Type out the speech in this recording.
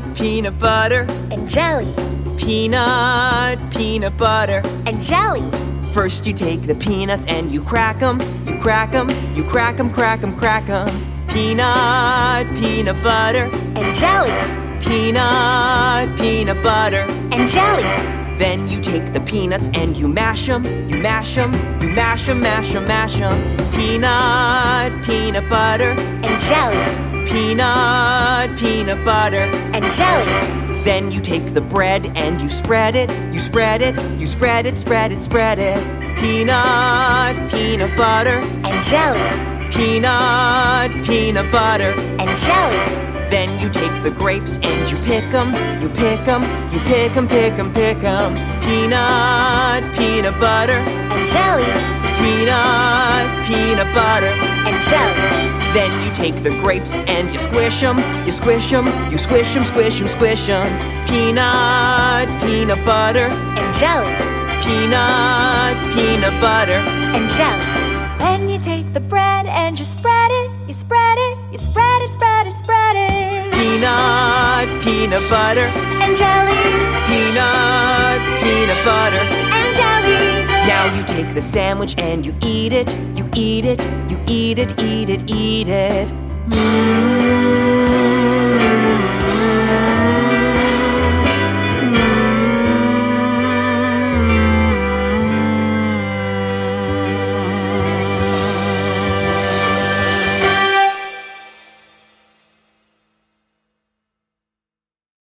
peanut peanut butter, and jelly, peanut, peanut butter. and jelly, First, you take the peanuts and you crack 'em, you crack 'em, you crack 'em, crack 'em, crack 'em. Peanut, peanut butter, and jelly, peanut, peanut butter. and jelly, Then you take the peanuts and you mash 'em, you mash 'em, you mash 'em, mash 'em, mash 'em. Peanut, peanut butter, and jelly, peanut, peanut butter. and jelly, Then you take the bread and you spread it, you spread it, you spread it, spread it, spread it. Peanut, peanut butter, and jelly, peanut, peanut butter. and jelly, Then you take the grapes and you pick 'em, you pick 'em, you pick 'em, pick 'em, pick 'em. Peanut, peanut butter, and jelly, peanut, peanut butter. and jelly, Then you take the grapes and you squish 'em, you squish 'em, you squish 'em, squish 'em, squish 'em. Peanut, peanut butter, and jelly, peanut, peanut butter. and jelly. Then you take the bread and you spread it, you spread it, you spread it, spread it, spread it. Peanut, peanut butter, And jelly, peanut, peanut butter. and jelly, Now you take the sandwich and you eat it, you eat it, eat it, eat it, eat it. Mmm.